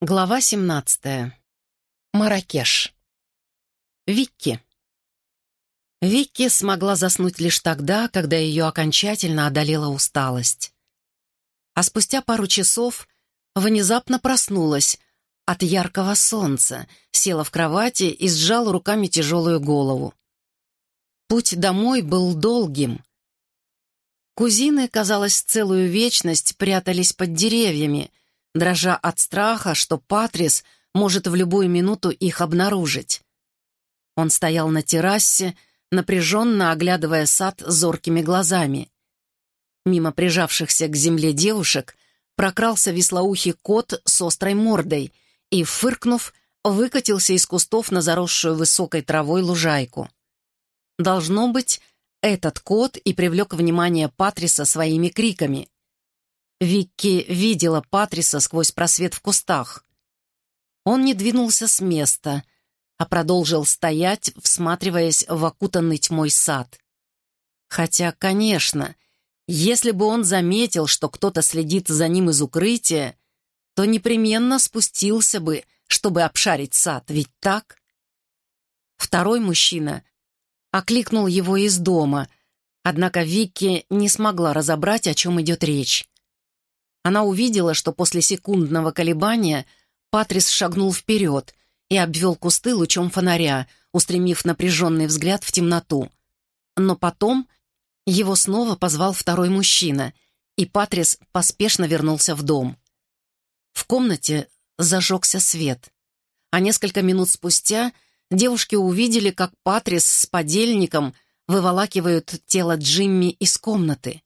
Глава 17. Маракеш. Викки. Викки смогла заснуть лишь тогда, когда ее окончательно одолела усталость. А спустя пару часов внезапно проснулась от яркого солнца, села в кровати и сжала руками тяжелую голову. Путь домой был долгим. Кузины, казалось, целую вечность прятались под деревьями — дрожа от страха, что Патрис может в любую минуту их обнаружить. Он стоял на террасе, напряженно оглядывая сад зоркими глазами. Мимо прижавшихся к земле девушек прокрался веслоухий кот с острой мордой и, фыркнув, выкатился из кустов на заросшую высокой травой лужайку. Должно быть, этот кот и привлек внимание Патриса своими криками. Викки видела Патриса сквозь просвет в кустах. Он не двинулся с места, а продолжил стоять, всматриваясь в окутанный тьмой сад. Хотя, конечно, если бы он заметил, что кто-то следит за ним из укрытия, то непременно спустился бы, чтобы обшарить сад, ведь так? Второй мужчина окликнул его из дома, однако Викки не смогла разобрать, о чем идет речь. Она увидела, что после секундного колебания Патрис шагнул вперед и обвел кусты лучом фонаря, устремив напряженный взгляд в темноту. Но потом его снова позвал второй мужчина, и Патрис поспешно вернулся в дом. В комнате зажегся свет, а несколько минут спустя девушки увидели, как Патрис с подельником выволакивают тело Джимми из комнаты.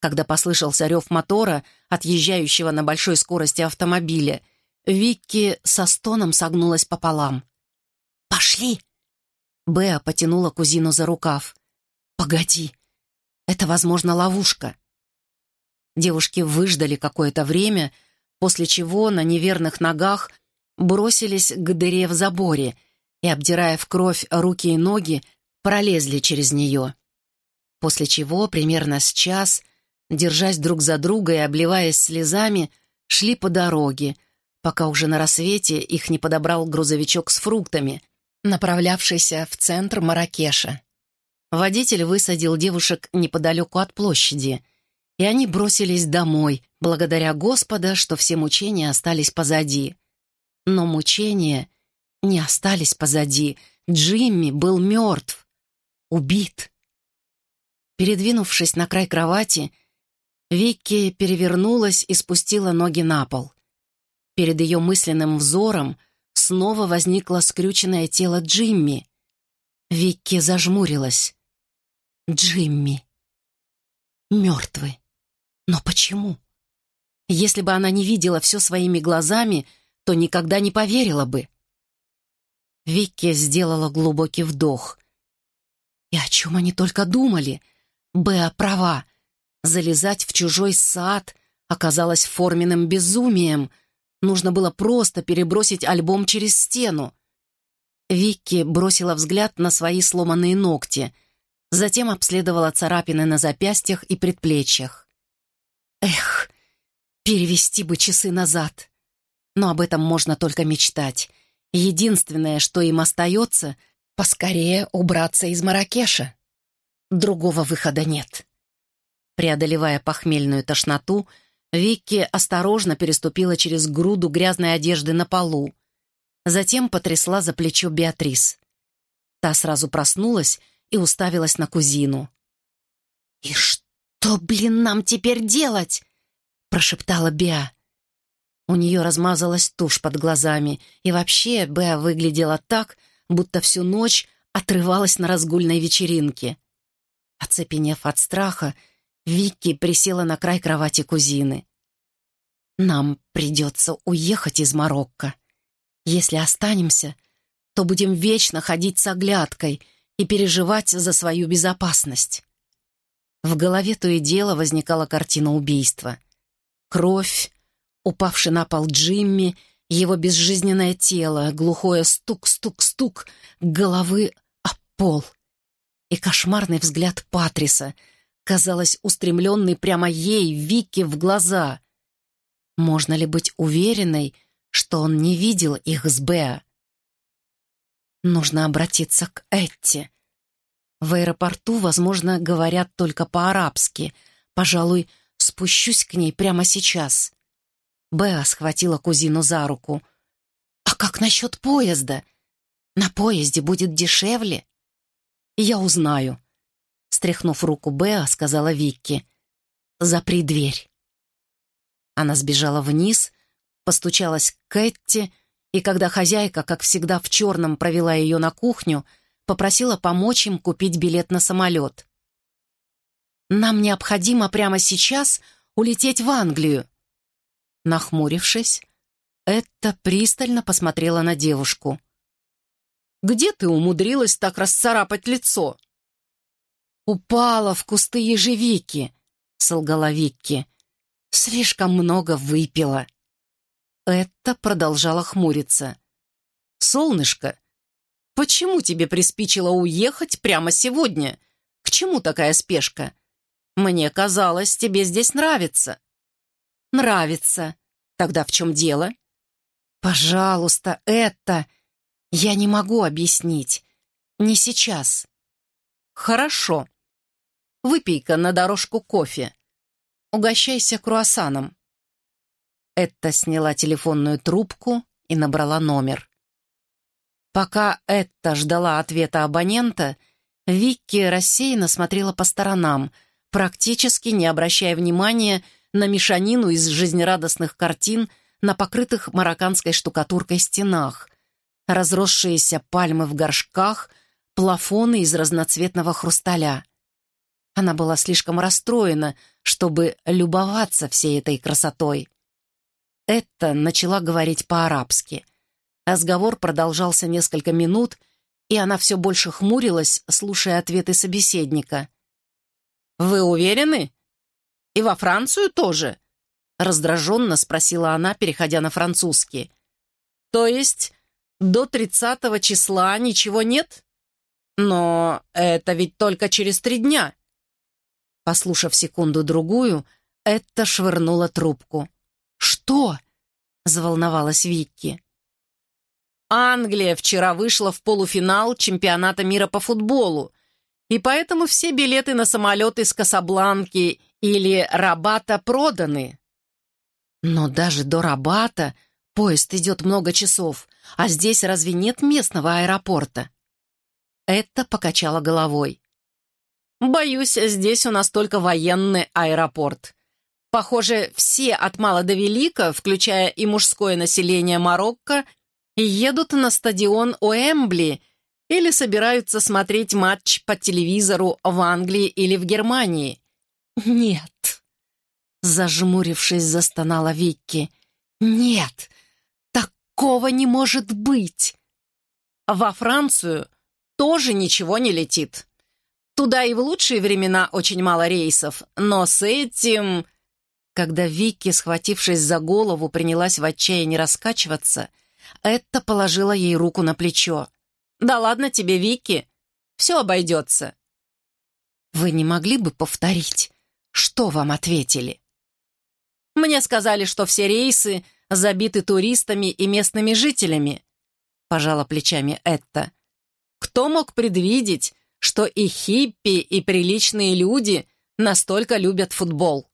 Когда послышался рев мотора, отъезжающего на большой скорости автомобиля, Викки со стоном согнулась пополам. «Пошли!» Беа потянула кузину за рукав. «Погоди! Это, возможно, ловушка!» Девушки выждали какое-то время, после чего на неверных ногах бросились к дыре в заборе и, обдирая в кровь руки и ноги, пролезли через нее. После чего, примерно с час, держась друг за друга и обливаясь слезами, шли по дороге, пока уже на рассвете их не подобрал грузовичок с фруктами, направлявшийся в центр Маракеша. Водитель высадил девушек неподалеку от площади, и они бросились домой, благодаря Господа, что все мучения остались позади. Но мучения не остались позади. Джимми был мертв, убит. Передвинувшись на край кровати, Викки перевернулась и спустила ноги на пол. Перед ее мысленным взором снова возникло скрюченное тело Джимми. Викки зажмурилась. Джимми. Мертвый. Но почему? Если бы она не видела все своими глазами, то никогда не поверила бы. Викки сделала глубокий вдох. И о чем они только думали? Беа права. Залезать в чужой сад оказалось форменным безумием. Нужно было просто перебросить альбом через стену. Викки бросила взгляд на свои сломанные ногти, затем обследовала царапины на запястьях и предплечьях. Эх, перевести бы часы назад. Но об этом можно только мечтать. Единственное, что им остается, поскорее убраться из Маракеша. Другого выхода нет. Преодолевая похмельную тошноту, Викки осторожно переступила через груду грязной одежды на полу. Затем потрясла за плечо Беатрис. Та сразу проснулась и уставилась на кузину. «И что, блин, нам теперь делать?» — прошептала Беа. У нее размазалась тушь под глазами, и вообще Беа выглядела так, будто всю ночь отрывалась на разгульной вечеринке. Оцепенев от страха, Вики присела на край кровати кузины. «Нам придется уехать из Марокко. Если останемся, то будем вечно ходить с оглядкой и переживать за свою безопасность». В голове то и дело возникала картина убийства. Кровь, упавший на пол Джимми, его безжизненное тело, глухое стук-стук-стук головы о пол и кошмарный взгляд Патриса — казалась устремленной прямо ей, Вике, в глаза. Можно ли быть уверенной, что он не видел их с Беа. Нужно обратиться к Этти. В аэропорту, возможно, говорят только по-арабски. Пожалуй, спущусь к ней прямо сейчас. Беа схватила кузину за руку. «А как насчет поезда? На поезде будет дешевле?» «Я узнаю», — стряхнув руку Беа, сказала Викки. «Запри дверь». Она сбежала вниз, постучалась к Кэтти, и когда хозяйка, как всегда в черном, провела ее на кухню, попросила помочь им купить билет на самолет. «Нам необходимо прямо сейчас улететь в Англию». Нахмурившись, Этта пристально посмотрела на девушку. «Где ты умудрилась так расцарапать лицо?» «Упала в кусты ежевики», — солгала Викки. «Слишком много выпила». Это продолжала хмуриться. «Солнышко, почему тебе приспичило уехать прямо сегодня? К чему такая спешка? Мне казалось, тебе здесь нравится». «Нравится. Тогда в чем дело?» «Пожалуйста, это...» «Я не могу объяснить. Не сейчас». «Хорошо. Выпей-ка на дорожку кофе. Угощайся круассаном». Этта сняла телефонную трубку и набрала номер. Пока Этта ждала ответа абонента, Викки рассеянно смотрела по сторонам, практически не обращая внимания на мешанину из жизнерадостных картин на покрытых марокканской штукатуркой стенах, разросшиеся пальмы в горшках, плафоны из разноцветного хрусталя. Она была слишком расстроена, чтобы любоваться всей этой красотой. Этта начала говорить по-арабски. Разговор продолжался несколько минут, и она все больше хмурилась, слушая ответы собеседника. «Вы уверены? И во Францию тоже?» Раздраженно спросила она, переходя на французский. «То есть до тридцатого числа ничего нет? Но это ведь только через три дня». Послушав секунду-другую, Этта швырнула трубку. «Что?» — заволновалась Викки. «Англия вчера вышла в полуфинал чемпионата мира по футболу, и поэтому все билеты на самолет из Касабланки или Рабата проданы». «Но даже до Рабата поезд идет много часов, а здесь разве нет местного аэропорта?» Это покачала головой. «Боюсь, здесь у нас только военный аэропорт. Похоже, все от мала до велика, включая и мужское население Марокко, едут на стадион Уэмбли или собираются смотреть матч по телевизору в Англии или в Германии. «Нет!» Зажмурившись, застонала Викки. «Нет! Такого не может быть!» Во Францию тоже ничего не летит. Туда и в лучшие времена очень мало рейсов, но с этим... Когда Вики, схватившись за голову, принялась в отчаянии раскачиваться, Этта положила ей руку на плечо. «Да ладно тебе, Вики, все обойдется». «Вы не могли бы повторить, что вам ответили?» «Мне сказали, что все рейсы забиты туристами и местными жителями», пожала плечами Этта. «Кто мог предвидеть, что и хиппи, и приличные люди настолько любят футбол?»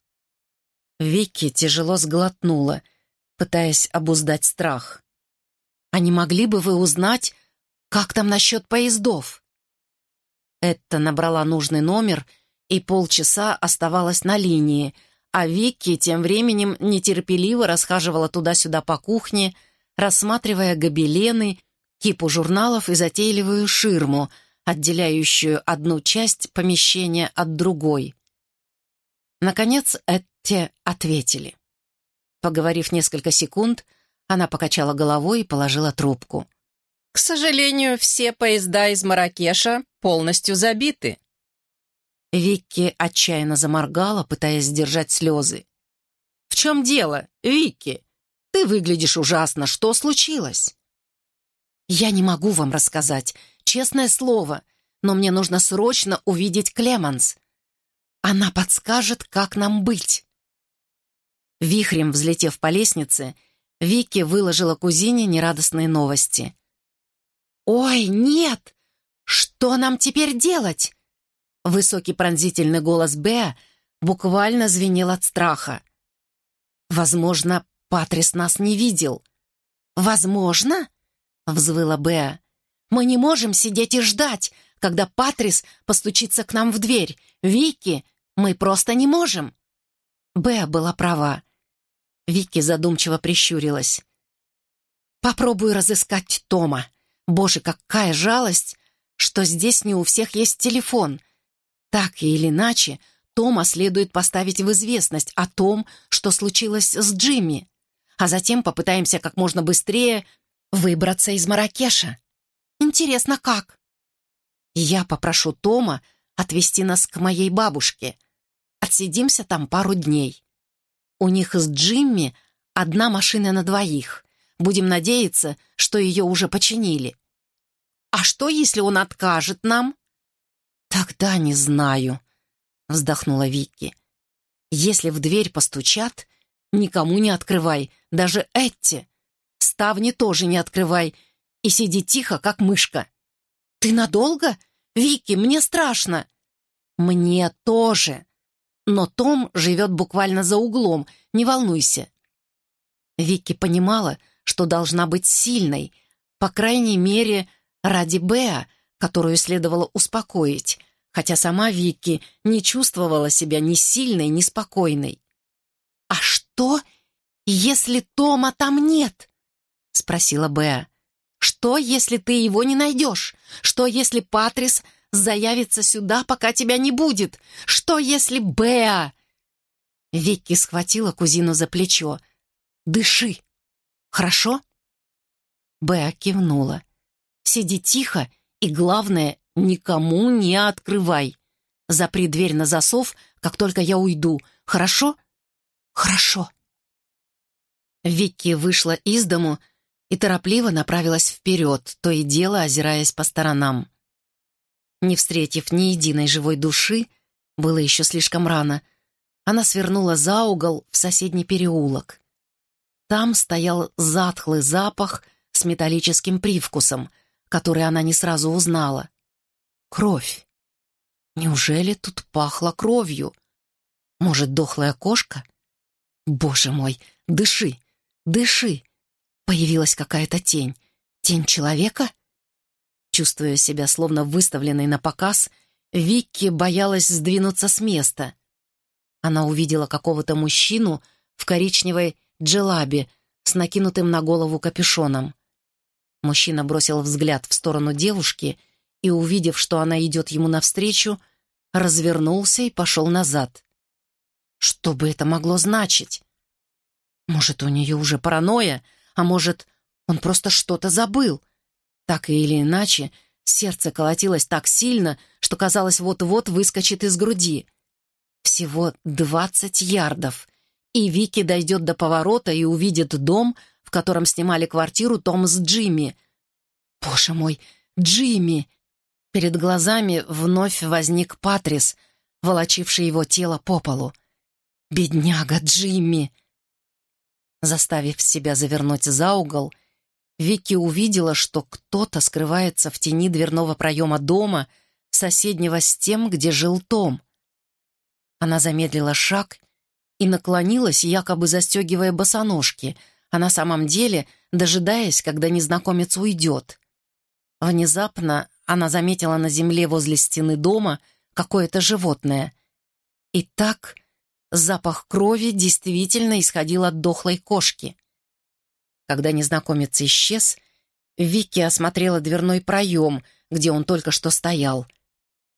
Вики тяжело сглотнула, пытаясь обуздать страх. «А не могли бы вы узнать, как там насчет поездов?» Этта набрала нужный номер и полчаса оставалась на линии, а Вики тем временем нетерпеливо расхаживала туда-сюда по кухне, рассматривая гобелены, кипу журналов и затейливую ширму, отделяющую одну часть помещения от другой. Наконец, Этте ответили. Поговорив несколько секунд, она покачала головой и положила трубку. «К сожалению, все поезда из Маракеша полностью забиты». Викки отчаянно заморгала, пытаясь сдержать слезы. «В чем дело, Викки? Ты выглядишь ужасно. Что случилось?» «Я не могу вам рассказать, честное слово, но мне нужно срочно увидеть Клеманс. Она подскажет, как нам быть. Вихрем взлетев по лестнице, Вики выложила кузине нерадостные новости. «Ой, нет! Что нам теперь делать?» Высокий пронзительный голос Беа буквально звенел от страха. «Возможно, Патрис нас не видел». «Возможно?» — взвыла Беа. «Мы не можем сидеть и ждать, когда Патрис постучится к нам в дверь. Вики, мы просто не можем». Беа была права. Вики задумчиво прищурилась. «Попробую разыскать Тома. Боже, какая жалость, что здесь не у всех есть телефон. Так или иначе, Тома следует поставить в известность о том, что случилось с Джимми, а затем попытаемся как можно быстрее выбраться из Маракеша. Интересно, как? Я попрошу Тома отвезти нас к моей бабушке. Отсидимся там пару дней. У них с Джимми одна машина на двоих. Будем надеяться, что ее уже починили. А что, если он откажет нам? Тогда не знаю, вздохнула Вики. Если в дверь постучат, никому не открывай, даже Этти. Ставни тоже не открывай и сиди тихо, как мышка. Ты надолго? Вики, мне страшно. Мне тоже. Но Том живет буквально за углом, не волнуйся. Вики понимала, что должна быть сильной, по крайней мере, ради Беа, которую следовало успокоить, хотя сама Вики не чувствовала себя ни сильной, ни спокойной. «А что, если Тома там нет?» — спросила Беа. «Что, если ты его не найдешь? Что, если Патрис заявится сюда, пока тебя не будет? Что, если Беа...» Вики схватила кузину за плечо. «Дыши, хорошо?» Беа кивнула. «Сиди тихо и, главное, никому не открывай. Запри дверь на засов, как только я уйду. Хорошо?» «Хорошо». Вики вышла из дому и торопливо направилась вперед, то и дело озираясь по сторонам. Не встретив ни единой живой души, было еще слишком рано, она свернула за угол в соседний переулок. Там стоял затхлый запах с металлическим привкусом, который она не сразу узнала. Кровь. Неужели тут пахло кровью? Может, дохлая кошка? Боже мой, дыши, дыши! Появилась какая-то тень. Тень человека? Чувствуя себя словно выставленной на показ, Викки боялась сдвинуться с места. Она увидела какого-то мужчину в коричневой джелабе с накинутым на голову капюшоном. Мужчина бросил взгляд в сторону девушки и, увидев, что она идет ему навстречу, развернулся и пошел назад. Что бы это могло значить? Может, у нее уже паранойя, а может, он просто что-то забыл — так или иначе, сердце колотилось так сильно, что казалось, вот-вот выскочит из груди. Всего двадцать ярдов, и Вики дойдет до поворота и увидит дом, в котором снимали квартиру Том с Джимми. Боже мой, Джимми! Перед глазами вновь возник Патрис, волочивший его тело по полу. «Бедняга Джимми!» Заставив себя завернуть за угол, Вики увидела, что кто-то скрывается в тени дверного проема дома, соседнего с тем, где жил Том. Она замедлила шаг и наклонилась, якобы застегивая босоножки, а на самом деле дожидаясь, когда незнакомец уйдет. Внезапно она заметила на земле возле стены дома какое-то животное. И так запах крови действительно исходил от дохлой кошки. Когда незнакомец исчез, Вики осмотрела дверной проем, где он только что стоял.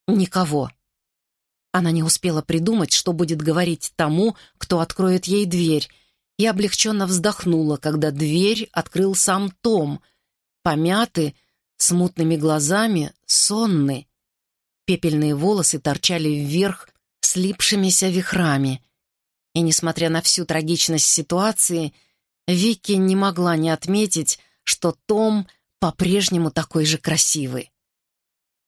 Никого. Она не успела придумать, что будет говорить тому, кто откроет ей дверь, и облегченно вздохнула, когда дверь открыл сам Том, помятый, с мутными глазами, сонный. Пепельные волосы торчали вверх слипшимися вихрами. И, несмотря на всю трагичность ситуации, Вики не могла не отметить, что Том по-прежнему такой же красивый.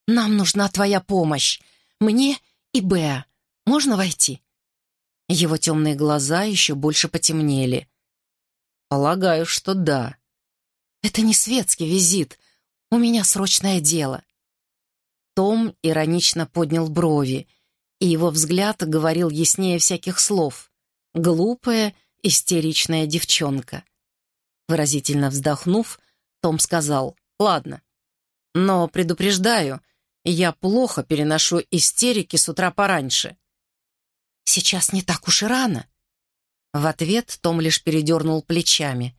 «Нам нужна твоя помощь. Мне и Беа. Можно войти?» Его темные глаза еще больше потемнели. Полагаю, что да. Это не светский визит. У меня срочное дело. Том иронично поднял брови, и его взгляд говорил яснее всяких слов. Глупая, истеричная девчонка. Выразительно вздохнув, том сказал, «Ладно, но предупреждаю, я плохо переношу истерики с утра пораньше». «Сейчас не так уж и рано». В ответ Том лишь передернул плечами.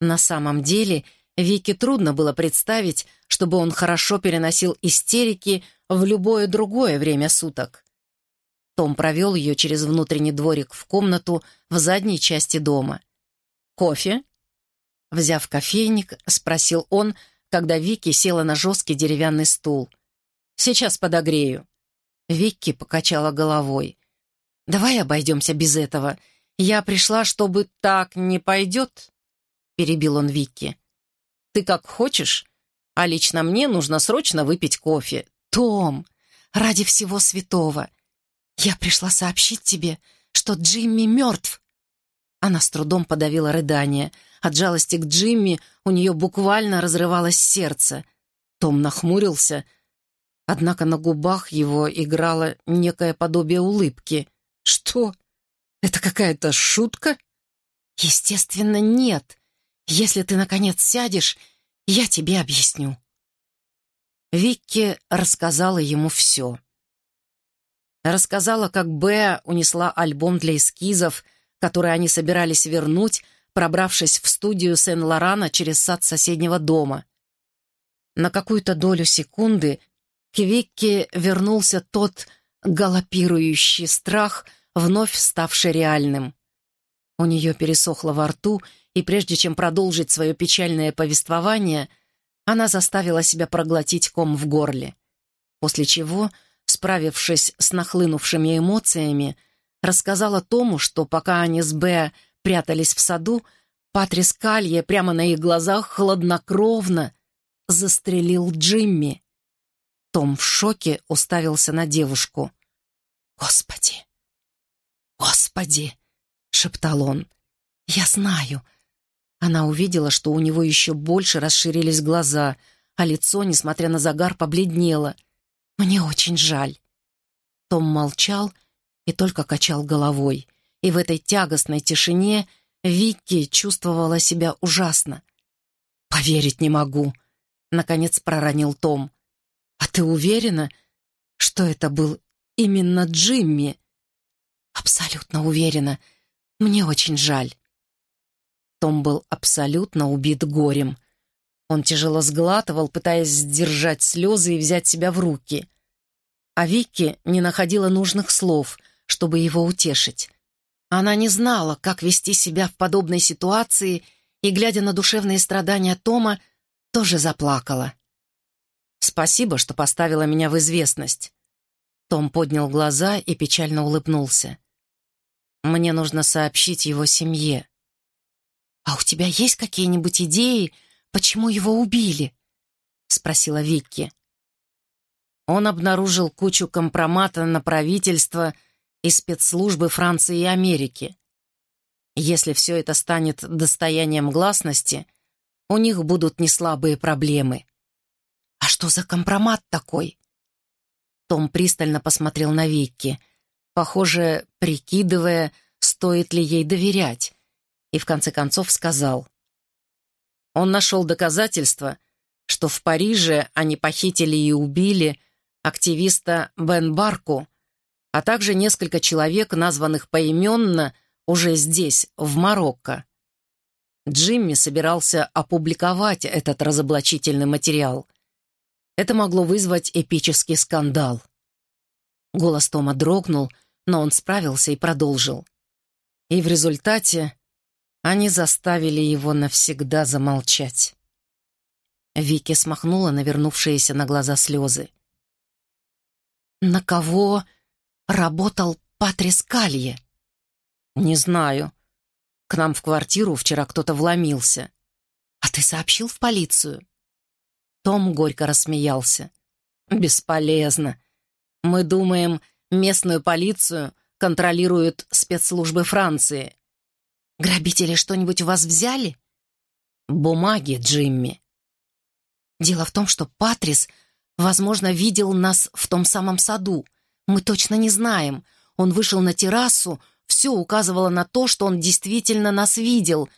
На самом деле, Вике трудно было представить, чтобы он хорошо переносил истерики в любое другое время суток. Том провел ее через внутренний дворик в комнату в задней части дома. «Кофе?» Взяв кофейник, спросил он, когда Вики села на жесткий деревянный стул. «Сейчас подогрею». Вики покачала головой. «Давай обойдемся без этого. Я пришла, чтобы так не пойдет», — перебил он Вики. «Ты как хочешь, а лично мне нужно срочно выпить кофе. Том, ради всего святого, я пришла сообщить тебе, что Джимми мертв». Она с трудом подавила рыдание — от жалости к Джимми у нее буквально разрывалось сердце. Том нахмурился, однако на губах его играло некое подобие улыбки. «Что? Это какая-то шутка?» «Естественно, нет. Если ты, наконец, сядешь, я тебе объясню». Викки рассказала ему все. Рассказала, как Беа унесла альбом для эскизов, который они собирались вернуть, пробравшись в студию Сен-Лорана через сад соседнего дома. На какую-то долю секунды к Викке вернулся тот галопирующий страх, вновь ставший реальным. У нее пересохло во рту, и прежде чем продолжить свое печальное повествование, она заставила себя проглотить ком в горле. После чего, справившись с нахлынувшими эмоциями, рассказала Тому, что пока они с Беа прятались в саду, Патрис Калье прямо на их глазах хладнокровно застрелил Джимми. Том в шоке уставился на девушку. «Господи! Господи!» — шептал он. «Я знаю». Она увидела, что у него еще больше расширились глаза, а лицо, несмотря на загар, побледнело. «Мне очень жаль». Том молчал и только качал головой и в этой тягостной тишине Вики чувствовала себя ужасно. «Поверить не могу», — наконец проронил Том. «А ты уверена, что это был именно Джимми?» «Абсолютно уверена. Мне очень жаль». Том был абсолютно убит горем. Он тяжело сглатывал, пытаясь сдержать слезы и взять себя в руки. А Вики не находила нужных слов, чтобы его утешить. Она не знала, как вести себя в подобной ситуации, и, глядя на душевные страдания Тома, тоже заплакала. «Спасибо, что поставила меня в известность». Том поднял глаза и печально улыбнулся. «Мне нужно сообщить его семье». «А у тебя есть какие-нибудь идеи, почему его убили?» — спросила Викки. Он обнаружил кучу компромата на правительство — и спецслужбы Франции и Америки. Если все это станет достоянием гласности, у них будут неслабые проблемы. «А что за компромат такой?» Том пристально посмотрел на Викки, похоже, прикидывая, стоит ли ей доверять, и в конце концов сказал. Он нашел доказательства, что в Париже они похитили и убили активиста Бен Барку, а также несколько человек, названных поименно уже здесь, в Марокко. Джимми собирался опубликовать этот разоблачительный материал. Это могло вызвать эпический скандал. Голос Тома дрогнул, но он справился и продолжил. И в результате они заставили его навсегда замолчать. Вики смахнула навернувшиеся на глаза слезы. «На кого работал Патрис Калье?» «Не знаю. К нам в квартиру вчера кто-то вломился». «А ты сообщил в полицию?» Том горько рассмеялся. «Бесполезно. Мы думаем, местную полицию контролируют спецслужбы Франции. Грабители что-нибудь у вас взяли?» «Бумаги, Джимми». «Дело в том, что Патрис, возможно, видел нас в том самом саду. Мы точно не знаем. Он вышел на террасу, все указывало на то, что он действительно нас видел.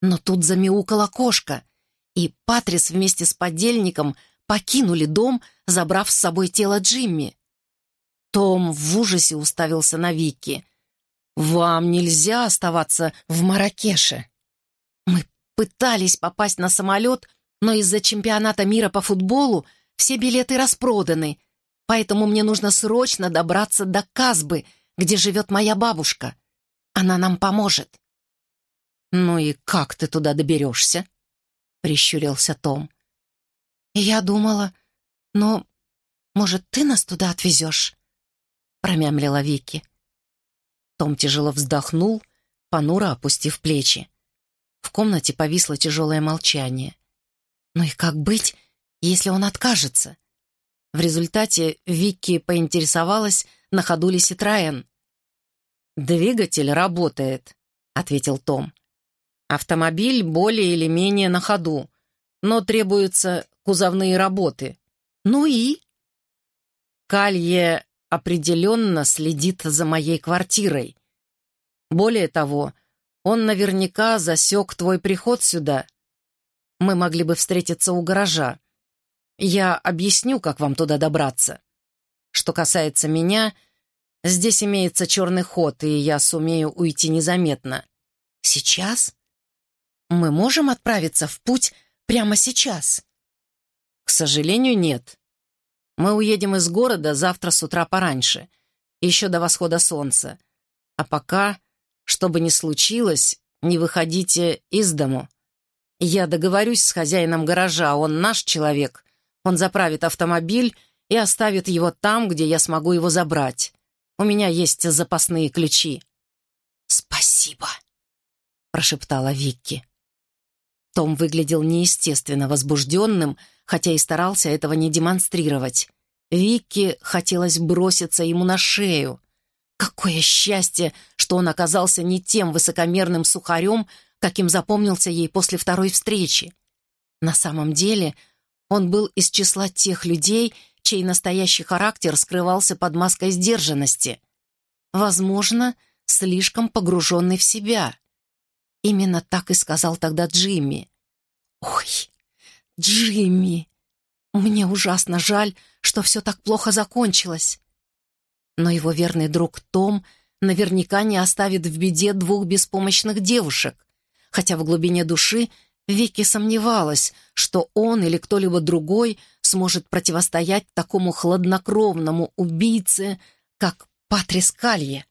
Но тут замяукала кошка, и Патрис вместе с подельником покинули дом, забрав с собой тело Джимми. Том в ужасе уставился на Вики. «Вам нельзя оставаться в Маракеше». «Мы пытались попасть на самолет, но из-за чемпионата мира по футболу все билеты распроданы, поэтому мне нужно срочно добраться до Казбы, где живет моя бабушка. Она нам поможет». «Ну и как ты туда доберешься?» — прищурился Том. «Я думала, но, может, ты нас туда отвезешь?» — промямлила Вики. Том тяжело вздохнул, понуро опустив плечи. В комнате повисло тяжелое молчание. «Ну и как быть, если он откажется?» В результате Вики поинтересовалась, на ходу ли Ситроен. «Двигатель работает», — ответил Том. «Автомобиль более или менее на ходу, но требуются кузовные работы. Ну и?» Калье определенно следит за моей квартирой. Более того, он наверняка засек твой приход сюда. Мы могли бы встретиться у гаража. Я объясню, как вам туда добраться. Что касается меня, здесь имеется черный ход, и я сумею уйти незаметно. Сейчас? Мы можем отправиться в путь прямо сейчас? К сожалению, нет. Мы уедем из города завтра с утра пораньше, еще до восхода солнца. А пока, что бы ни случилось, не выходите из дому. Я договорюсь с хозяином гаража, он наш человек. Он заправит автомобиль и оставит его там, где я смогу его забрать. У меня есть запасные ключи». «Спасибо», — прошептала Викки. Том выглядел неестественно возбужденным, хотя и старался этого не демонстрировать. Викки хотелось броситься ему на шею. Какое счастье, что он оказался не тем высокомерным сухарем, каким запомнился ей после второй встречи. На самом деле он был из числа тех людей, чей настоящий характер скрывался под маской сдержанности. Возможно, слишком погруженный в себя. Именно так и сказал тогда Джимми. «Ой, Джимми, мне ужасно жаль, что все так плохо закончилось». Но его верный друг Том наверняка не оставит в беде двух беспомощных девушек, хотя в глубине души Вики сомневалась, что он или кто-либо другой сможет противостоять такому хладнокровному убийце, как Патрис Калье.